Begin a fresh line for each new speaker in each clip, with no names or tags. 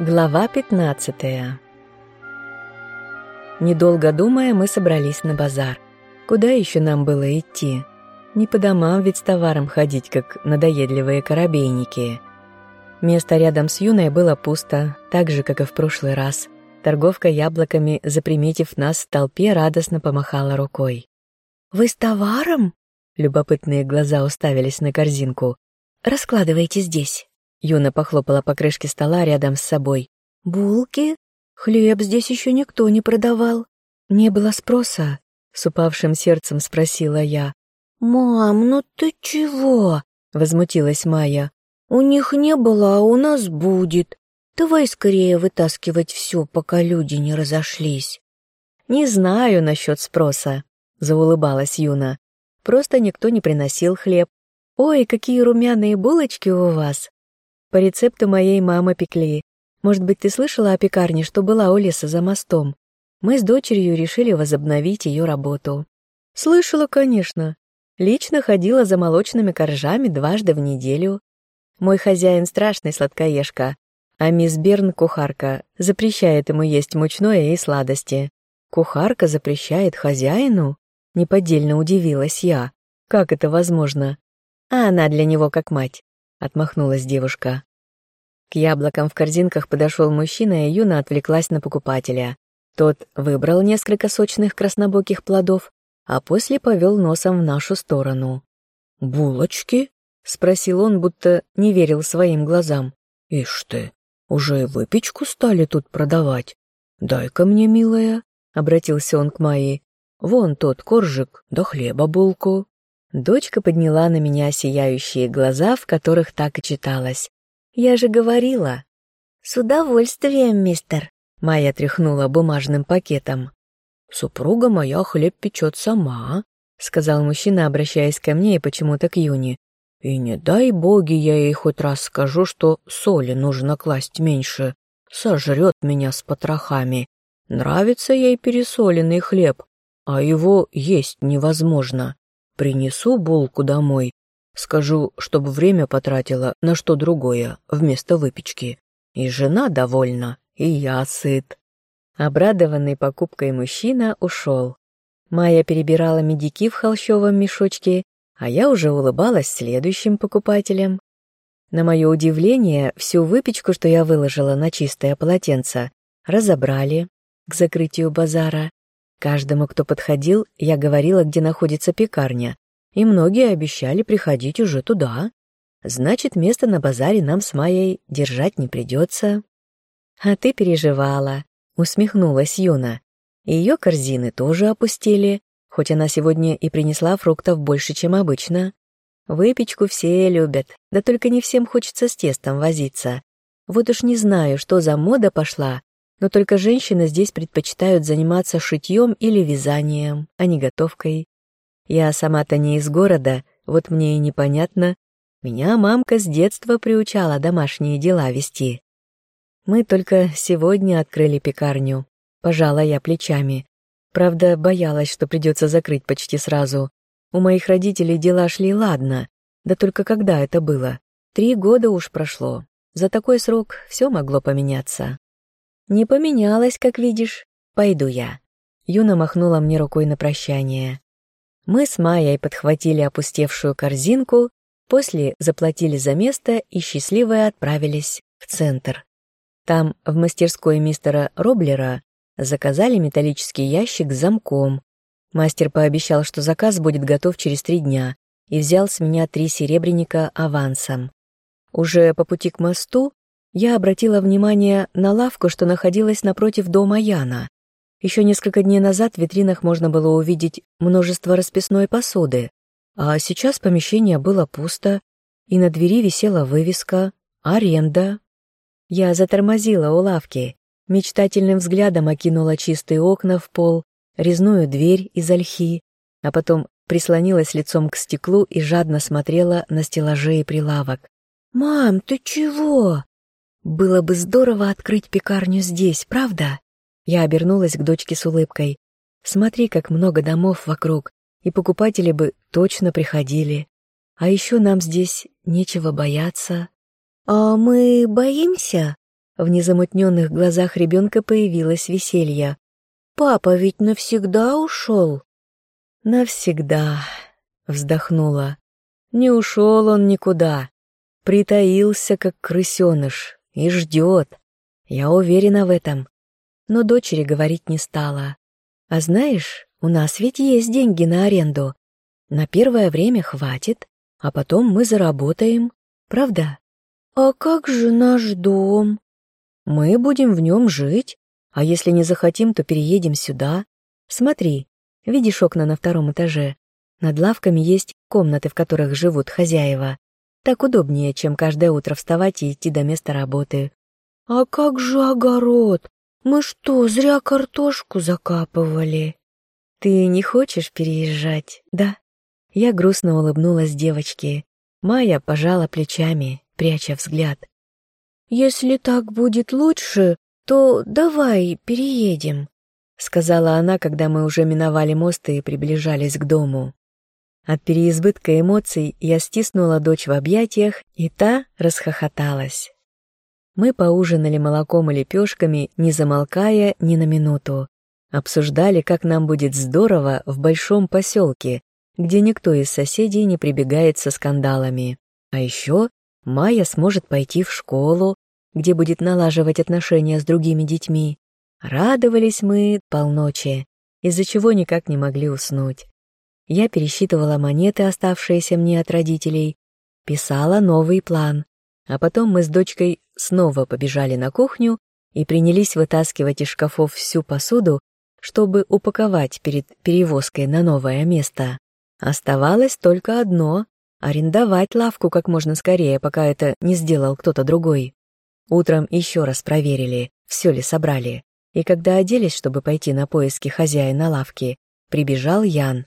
Глава 15 Недолго думая, мы собрались на базар. Куда еще нам было идти? Не по домам ведь с товаром ходить, как надоедливые коробейники. Место рядом с Юной было пусто, так же, как и в прошлый раз. Торговка яблоками, заприметив нас в толпе, радостно помахала рукой.
«Вы с товаром?»
Любопытные глаза уставились на корзинку.
«Раскладывайте здесь».
Юна похлопала по крышке стола рядом с собой.
«Булки? Хлеб здесь еще никто не продавал».
«Не было спроса?» — с упавшим сердцем спросила я.
«Мам, ну ты чего?»
— возмутилась Майя.
«У них не было, а у нас будет. Давай скорее вытаскивать все, пока люди не разошлись».
«Не знаю насчет спроса», — заулыбалась Юна. «Просто никто не приносил хлеб. Ой, какие румяные булочки у вас!» По рецепту моей мамы пекли. Может быть, ты слышала о пекарне, что была у леса за мостом? Мы с дочерью решили возобновить ее работу. Слышала, конечно. Лично ходила за молочными коржами дважды в неделю. Мой хозяин страшный сладкоежка, а мисс Берн, кухарка, запрещает ему есть мучное и сладости. Кухарка запрещает хозяину? Неподдельно удивилась я. Как это возможно? А она для него как мать отмахнулась девушка. К яблокам в корзинках подошел мужчина, и Юна отвлеклась на покупателя. Тот выбрал несколько сочных краснобоких плодов, а после повел носом в нашу сторону. «Булочки?» — спросил он, будто не верил своим глазам. «Ишь ты, уже и выпечку стали тут продавать. Дай-ка мне, милая», — обратился он к Майе. «Вон тот коржик, да хлеба булку». Дочка подняла на меня сияющие глаза, в которых так и читалось. «Я же говорила!»
«С удовольствием, мистер!»
Майя тряхнула бумажным пакетом. «Супруга моя хлеб печет сама», — сказал мужчина, обращаясь ко мне и почему-то к Юне. «И не дай боги я ей хоть раз скажу, что соли нужно класть меньше. Сожрет меня с потрохами. Нравится ей пересоленный хлеб, а его есть невозможно. Принесу булку домой, скажу, чтобы время потратила на что другое вместо выпечки. И жена довольна, и я сыт. Обрадованный покупкой мужчина ушел. Майя перебирала медики в холщовом мешочке, а я уже улыбалась следующим покупателям. На мое удивление, всю выпечку, что я выложила на чистое полотенце, разобрали к закрытию базара Каждому, кто подходил, я говорила, где находится пекарня, и многие обещали приходить уже туда. Значит, место на базаре нам с Майей держать не придется. А ты переживала, усмехнулась Юна. Ее корзины тоже опустили, хоть она сегодня и принесла фруктов больше, чем обычно. Выпечку все любят, да только не всем хочется с тестом возиться. Вот уж не знаю, что за мода пошла, но только женщины здесь предпочитают заниматься шитьем или вязанием, а не готовкой. Я сама-то не из города, вот мне и непонятно. Меня мамка с детства приучала домашние дела вести. Мы только сегодня открыли пекарню. Пожала я плечами. Правда, боялась, что придется закрыть почти сразу. У моих родителей дела шли ладно. Да только когда это было? Три года уж прошло. За такой срок все могло поменяться. «Не поменялась, как видишь. Пойду я». Юна махнула мне рукой на прощание. Мы с Майей подхватили опустевшую корзинку, после заплатили за место и счастливые отправились в центр. Там, в мастерской мистера Роблера, заказали металлический ящик с замком. Мастер пообещал, что заказ будет готов через три дня, и взял с меня три серебряника авансом. Уже по пути к мосту я обратила внимание на лавку, что находилась напротив дома Яна. Еще несколько дней назад в витринах можно было увидеть множество расписной посуды, а сейчас помещение было пусто, и на двери висела вывеска «Аренда». Я затормозила у лавки, мечтательным взглядом окинула чистые окна в пол, резную дверь из ольхи, а потом прислонилась лицом к стеклу и жадно смотрела на стеллажи и прилавок.
«Мам, ты чего?»
Было бы здорово открыть пекарню здесь, правда? Я обернулась к дочке с улыбкой. Смотри, как много домов вокруг, и покупатели бы точно приходили. А еще нам здесь нечего бояться.
А мы боимся?
В незамутненных глазах ребенка появилось веселье.
«Папа ведь навсегда ушел?»
«Навсегда», — вздохнула. «Не ушел он никуда. Притаился, как крысеныш, и ждет. Я уверена в этом. Но дочери говорить не стала. А знаешь, у нас ведь есть деньги на аренду. На первое время хватит, а потом мы заработаем. Правда?
А как же наш дом?
Мы будем в нем жить, а если не захотим, то переедем сюда. Смотри, видишь окна на втором этаже? Над лавками есть комнаты, в которых живут хозяева. Так удобнее, чем каждое утро вставать и идти до места работы.
А как же огород? Мы что, зря картошку закапывали?
Ты не хочешь переезжать, да? Я грустно улыбнулась девочке. Майя пожала плечами, пряча взгляд.
«Если так будет лучше, то давай переедем», — сказала она, когда мы уже миновали мост и приближались к дому.
От переизбытка эмоций я стиснула дочь в объятиях, и та расхохоталась. Мы поужинали молоком и лепешками, не замолкая ни на минуту. Обсуждали, как нам будет здорово в большом поселке, где никто из соседей не прибегает со скандалами. А еще Майя сможет пойти в школу, где будет налаживать отношения с другими детьми. Радовались мы полночи, из-за чего никак не могли уснуть. Я пересчитывала монеты, оставшиеся мне от родителей, писала новый план, а потом мы с дочкой снова побежали на кухню и принялись вытаскивать из шкафов всю посуду, чтобы упаковать перед перевозкой на новое место. Оставалось только одно — арендовать лавку как можно скорее, пока это не сделал кто-то другой. Утром еще раз проверили, все ли собрали, и когда оделись, чтобы пойти на поиски хозяина лавки, прибежал Ян.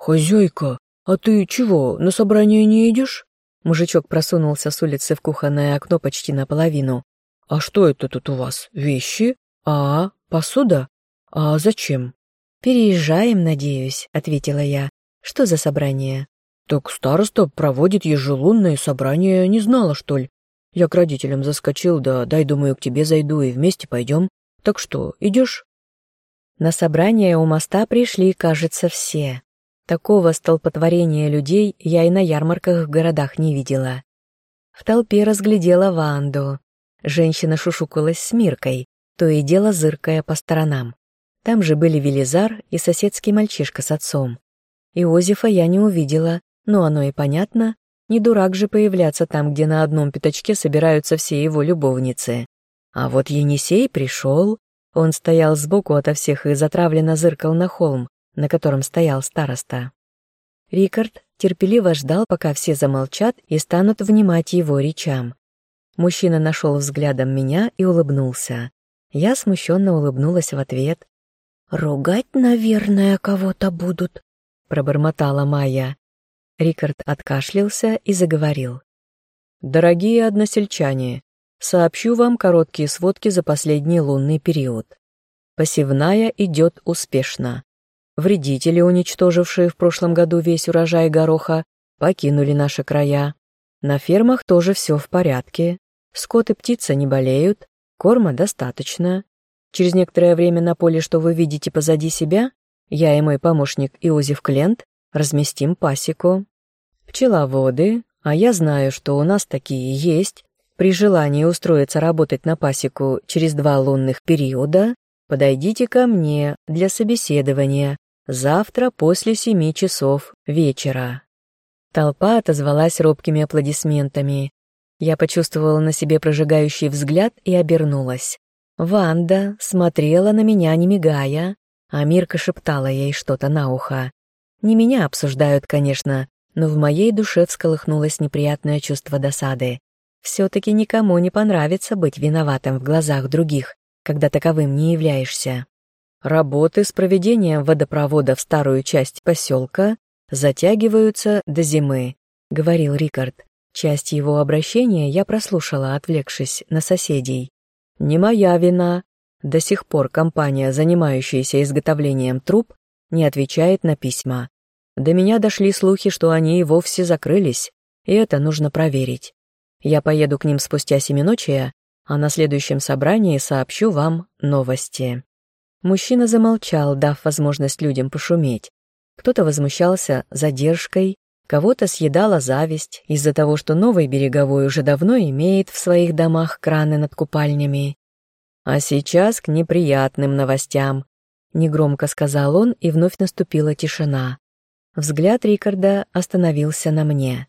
«Хозяйка, а ты чего, на собрание не идешь?»
Мужичок просунулся с улицы в кухонное окно почти наполовину.
«А что это тут у вас? Вещи? А, посуда? А зачем?»
«Переезжаем, надеюсь», — ответила я. «Что за собрание?»
«Так староста проводит ежелунное собрание, не знала, что ли? Я к родителям заскочил, да дай, думаю, к тебе зайду и вместе пойдем. Так что, идешь?»
На собрание у моста пришли, кажется, все. Такого столпотворения людей я и на ярмарках в городах не видела. В толпе разглядела Ванду. Женщина шушукалась с Миркой, то и дело зыркая по сторонам. Там же были Велизар и соседский мальчишка с отцом. Иозефа я не увидела, но оно и понятно, не дурак же появляться там, где на одном пятачке собираются все его любовницы. А вот Енисей пришел, он стоял сбоку ото всех и затравленно зыркал на холм, на котором стоял староста. Рикард терпеливо ждал, пока все замолчат и станут внимать его речам. Мужчина нашел взглядом меня и улыбнулся. Я смущенно улыбнулась в ответ.
«Ругать, наверное, кого-то будут», — пробормотала Майя.
Рикард откашлялся и заговорил.
«Дорогие односельчане, сообщу вам короткие сводки за последний лунный период. Посевная идет успешно. Вредители, уничтожившие в прошлом году весь урожай гороха, покинули наши края. На фермах тоже все в порядке. Скот и птица не болеют, корма достаточно. Через некоторое время на поле, что вы видите позади себя, я и мой помощник Иозеф Клент разместим пасеку. Пчеловоды, а я знаю, что у нас такие есть, при желании устроиться работать на пасеку через два лунных периода, подойдите ко мне для собеседования Завтра после семи часов вечера».
Толпа отозвалась робкими аплодисментами. Я почувствовала на себе прожигающий взгляд и обернулась. Ванда смотрела на меня, не мигая, а Мирка шептала ей что-то на ухо. Не меня обсуждают, конечно, но в моей душе всколыхнулось неприятное чувство досады. Все-таки никому не понравится быть виноватым в глазах других, когда таковым не являешься.
Работы с проведением водопровода в старую часть поселка затягиваются до зимы, говорил Рикард. Часть его обращения я прослушала, отвлекшись на соседей. Не моя вина. До сих пор компания, занимающаяся изготовлением труб, не отвечает на письма. До меня дошли слухи, что они и вовсе закрылись, и это нужно проверить. Я поеду к ним спустя семиночия, а на следующем собрании сообщу вам новости». Мужчина замолчал, дав возможность людям пошуметь. Кто-то возмущался задержкой, кого-то съедала зависть из-за того, что новый береговой уже давно имеет в своих домах краны над купальнями. А сейчас к неприятным новостям. Негромко сказал он, и вновь наступила тишина. Взгляд Рикарда остановился на мне.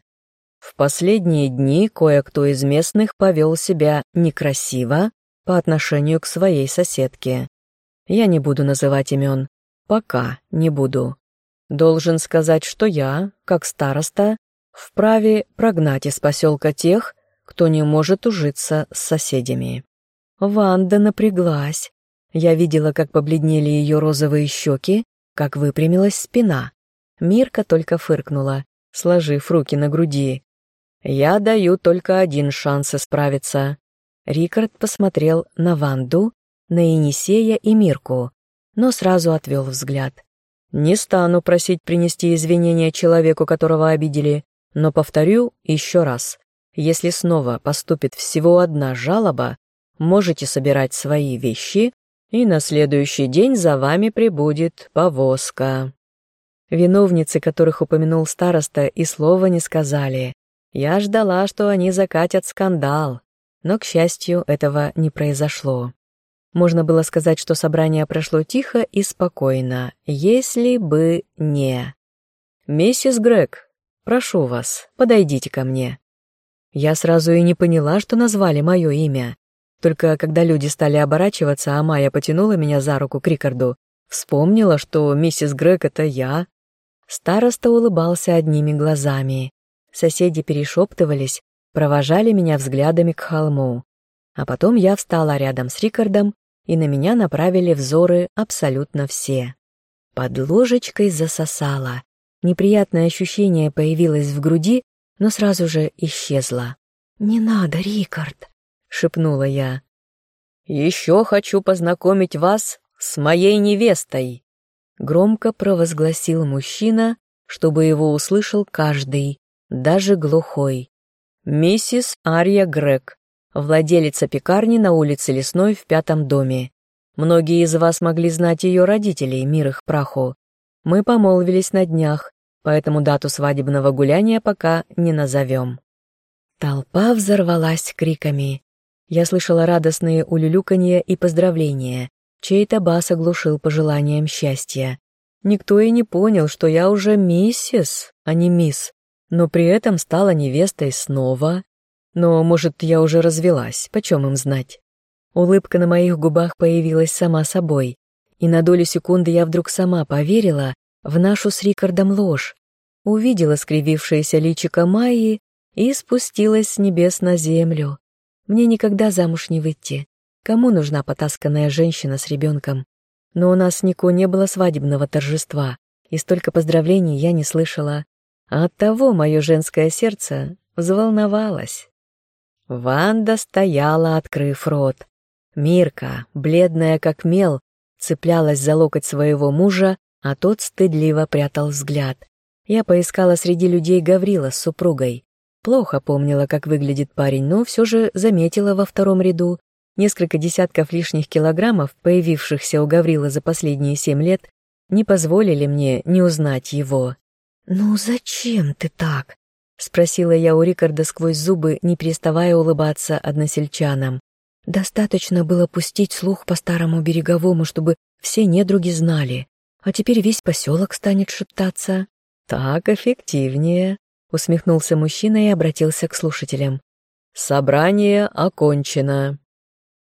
В последние дни кое-кто из местных повел себя некрасиво по отношению к своей соседке. Я не буду называть имен. Пока не буду. Должен сказать, что я, как староста, вправе прогнать из поселка тех, кто не может ужиться с соседями. Ванда напряглась. Я видела, как побледнели ее розовые щеки, как выпрямилась спина. Мирка только фыркнула, сложив руки на груди. «Я даю только один шанс исправиться». Рикард посмотрел на Ванду, на Енисея и Мирку, но сразу отвел взгляд. «Не стану просить принести извинения человеку, которого обидели, но повторю еще раз. Если снова поступит всего одна жалоба, можете собирать свои вещи, и на следующий день за вами прибудет повозка». Виновницы, которых упомянул староста, и слова не сказали. Я ждала, что они закатят скандал, но, к счастью, этого не произошло. Можно было сказать, что собрание прошло тихо и спокойно, если бы не... «Миссис Грег, прошу вас, подойдите ко мне». Я сразу и не поняла, что назвали мое имя. Только когда люди стали оборачиваться, а Майя потянула меня за руку к Рикарду, вспомнила, что миссис Грег — это я. Староста улыбался одними глазами. Соседи перешептывались, провожали меня взглядами к холму. А потом я встала рядом с Рикардом, и на меня направили взоры абсолютно все. Под ложечкой засосала. Неприятное ощущение появилось в груди, но сразу же исчезло. «Не надо, Рикард!» шепнула я. «Еще хочу познакомить вас с моей невестой», громко провозгласил мужчина, чтобы его услышал каждый, даже глухой. «Миссис Ария Грег, владелица пекарни на улице Лесной в пятом доме. Многие из вас могли знать ее родителей, мир их праху. Мы помолвились на днях, поэтому дату свадебного гуляния пока не назовем». Толпа взорвалась криками. Я слышала радостные улюлюканье и поздравления. Чей-то бас оглушил пожеланием счастья. Никто и не понял, что я уже миссис, а не мисс, но при этом стала невестой снова. Но, может, я уже развелась, почем им знать? Улыбка на моих губах появилась сама собой, и на долю секунды я вдруг сама поверила в нашу с Рикардом ложь, увидела скривившееся личико Майи и спустилась с небес на землю. Мне никогда замуж не выйти. Кому нужна потасканная женщина с ребенком? Но у нас Нико не было свадебного торжества, и столько поздравлений я не слышала. А оттого мое женское сердце взволновалось. Ванда стояла, открыв рот. Мирка, бледная как мел, цеплялась за локоть своего мужа, а тот стыдливо прятал взгляд. Я поискала среди людей Гаврила с супругой. Плохо помнила, как выглядит парень, но все же заметила во втором ряду. Несколько десятков лишних килограммов, появившихся у Гаврила за последние семь лет, не позволили мне не узнать его. «Ну зачем ты так?» — спросила я у Рикарда сквозь зубы, не переставая улыбаться односельчанам. «Достаточно было пустить слух по старому береговому, чтобы все недруги знали, а теперь весь поселок станет шептаться». «Так эффективнее», усмехнулся мужчина и обратился к слушателям. «Собрание окончено».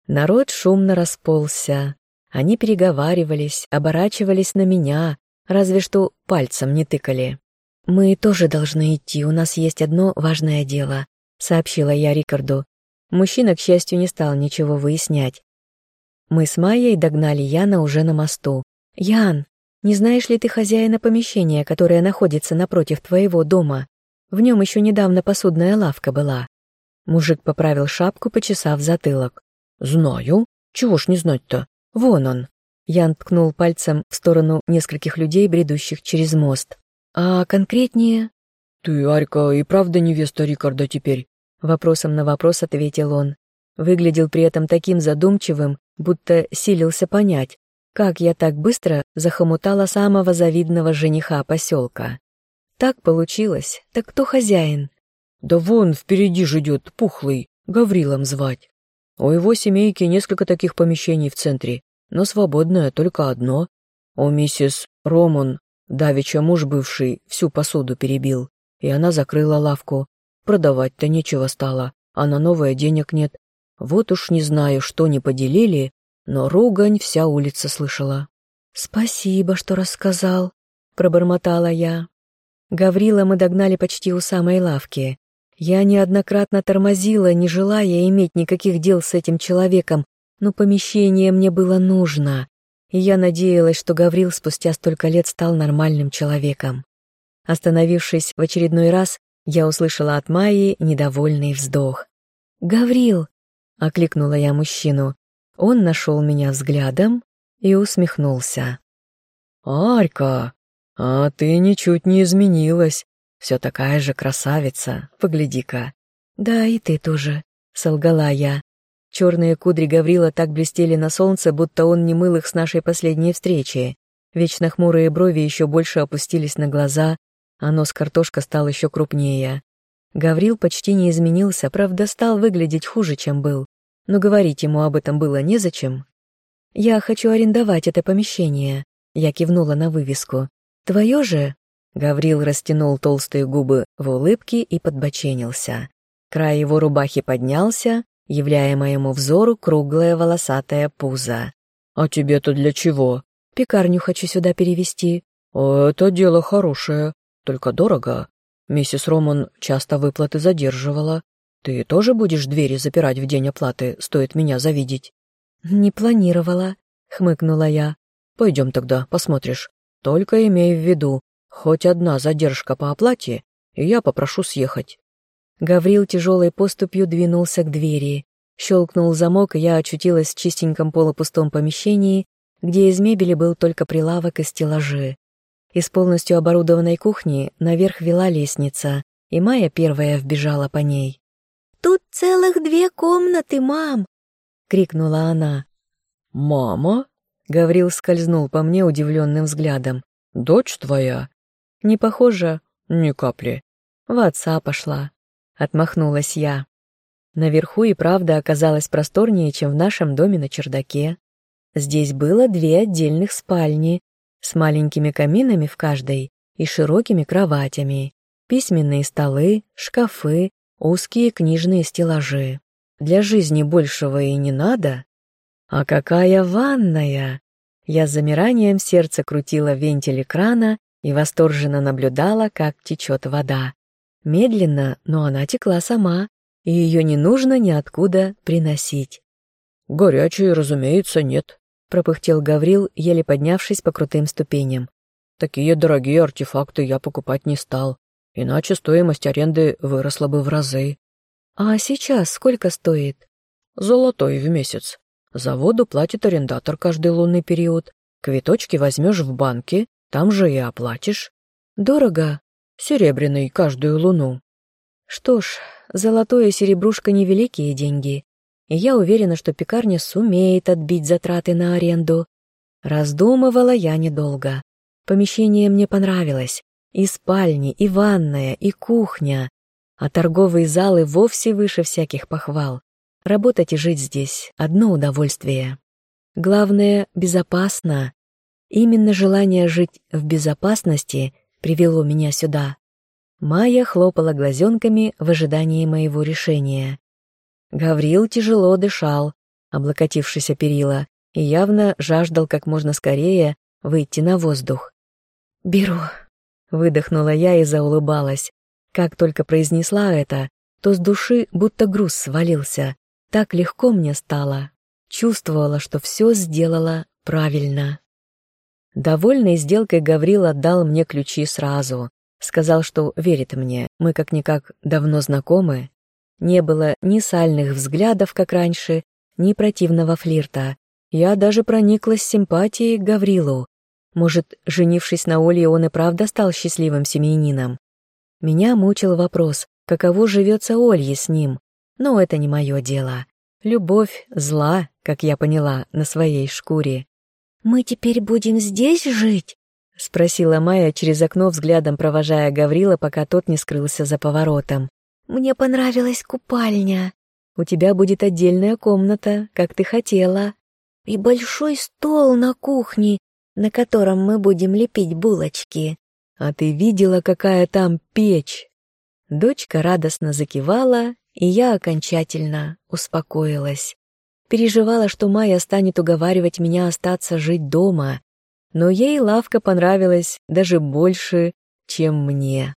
Народ шумно расползся. Они переговаривались, оборачивались на меня, разве что пальцем не тыкали. «Мы тоже должны идти, у нас есть одно важное дело», — сообщила я Рикарду. Мужчина, к счастью, не стал ничего выяснять. Мы с Майей догнали Яна уже на мосту. «Ян, не знаешь ли ты хозяина помещения, которое находится напротив твоего дома?» В нем еще недавно посудная лавка была. Мужик поправил шапку, почесав затылок. «Знаю. Чего ж не знать-то? Вон он». Ян ткнул пальцем в сторону нескольких людей, бредущих через мост. «А конкретнее?» «Ты, Арька, и правда невеста Рикарда теперь?» Вопросом на вопрос ответил он.
Выглядел при этом таким задумчивым, будто силился понять, как я так быстро захомутала самого завидного жениха поселка. Так получилось, так кто хозяин?
Да вон впереди же идет пухлый, Гаврилом звать. У его семейки несколько таких помещений в центре, но свободное только одно. У миссис Роман, давеча муж бывший, всю посуду перебил, и она закрыла лавку. Продавать-то нечего стало, а на новое денег нет. Вот уж не знаю, что не поделили, но ругань вся улица слышала.
«Спасибо, что рассказал», — пробормотала я. Гаврила мы догнали почти у самой лавки. Я неоднократно тормозила, не желая иметь никаких дел с этим человеком, но помещение мне было нужно, и я надеялась, что Гаврил спустя столько лет стал нормальным человеком. Остановившись в очередной раз, я услышала от Майи недовольный вздох. «Гаврил!» — окликнула я мужчину. Он нашел меня взглядом и усмехнулся.
«Арька, а ты ничуть не изменилась. Все такая же красавица, погляди-ка».
«Да, и ты тоже», — солгала я. Черные кудри Гаврила так блестели на солнце, будто он не мыл их с нашей последней встречи. Вечно хмурые брови еще больше опустились на глаза, а нос картошка стал еще крупнее. Гаврил почти не изменился, правда, стал выглядеть хуже, чем был но говорить ему об этом было незачем. «Я хочу арендовать это помещение», — я кивнула на вывеску. «Твое же?» Гаврил растянул толстые губы в улыбке и подбоченился. Край его рубахи поднялся, являя моему взору круглое волосатое пузо.
«А тебе-то для чего?»
«Пекарню хочу сюда перевести».
«Это дело хорошее, только дорого. Миссис Роман часто выплаты задерживала. Ты тоже будешь двери запирать в день оплаты, стоит меня завидеть?»
«Не планировала», — хмыкнула я.
«Пойдем тогда, посмотришь. Только имей в виду, хоть одна задержка по оплате, и я попрошу съехать».
Гаврил тяжелой поступью двинулся к двери. Щелкнул замок, и я очутилась в чистеньком полупустом помещении, где из мебели был только прилавок и стеллажи. Из полностью оборудованной кухни наверх вела лестница, и Майя первая вбежала по ней.
«Тут целых две комнаты, мам!» — крикнула она.
«Мама?»
— Гаврил скользнул по мне удивленным взглядом.
«Дочь твоя?»
«Не похоже?»
«Ни капли».
«В отца пошла», — отмахнулась я. Наверху и правда оказалось просторнее, чем в нашем доме на чердаке. Здесь было две отдельных спальни с маленькими каминами в каждой и широкими кроватями, письменные столы, шкафы, узкие книжные стеллажи. Для жизни большего и не надо. А какая ванная! Я с замиранием сердца крутила вентиль крана и восторженно наблюдала, как течет вода. Медленно, но она текла сама, и ее не нужно ниоткуда приносить.
«Горячей, разумеется, нет», — пропыхтел Гаврил, еле поднявшись по крутым ступеням. «Такие дорогие артефакты я покупать не стал. Иначе стоимость аренды выросла бы в разы.
А сейчас сколько стоит?
Золотой в месяц. За воду платит арендатор каждый лунный период. Квиточки возьмешь в банке, там же и оплатишь.
Дорого?
Серебряный каждую луну.
Что ж, золотое серебрушка невеликие деньги. И я уверена, что пекарня сумеет отбить затраты на аренду. Раздумывала я недолго. Помещение мне понравилось. И спальни, и ванная, и кухня. А торговые залы вовсе выше всяких похвал. Работать и жить здесь — одно удовольствие. Главное — безопасно. Именно желание жить в безопасности привело меня сюда. Майя хлопала глазенками в ожидании моего решения. Гаврил тяжело дышал, облокотившись о перила, и явно жаждал как можно скорее выйти на воздух. «Беру», Выдохнула я и заулыбалась. Как только произнесла это, то с души будто груз свалился. Так легко мне стало. Чувствовала, что все сделала правильно. Довольный сделкой Гаврил отдал мне ключи сразу. Сказал, что верит мне, мы как-никак давно знакомы. Не было ни сальных взглядов, как раньше, ни противного флирта. Я даже прониклась симпатией к Гаврилу, может, женившись на Оле, он и правда стал счастливым семьянином? Меня мучил вопрос, каково живется Олье с ним, но это не мое дело.
Любовь зла, как я поняла, на своей шкуре.
«Мы теперь будем здесь жить?»
— спросила Майя через окно, взглядом провожая Гаврила, пока тот не скрылся за поворотом.
«Мне понравилась купальня».
«У тебя будет отдельная комната, как ты хотела».
«И большой стол на кухне, на котором мы будем лепить булочки».
«А ты видела, какая там печь?» Дочка радостно закивала, и я окончательно успокоилась. Переживала, что Майя станет уговаривать меня остаться жить дома, но ей лавка понравилась даже больше, чем мне.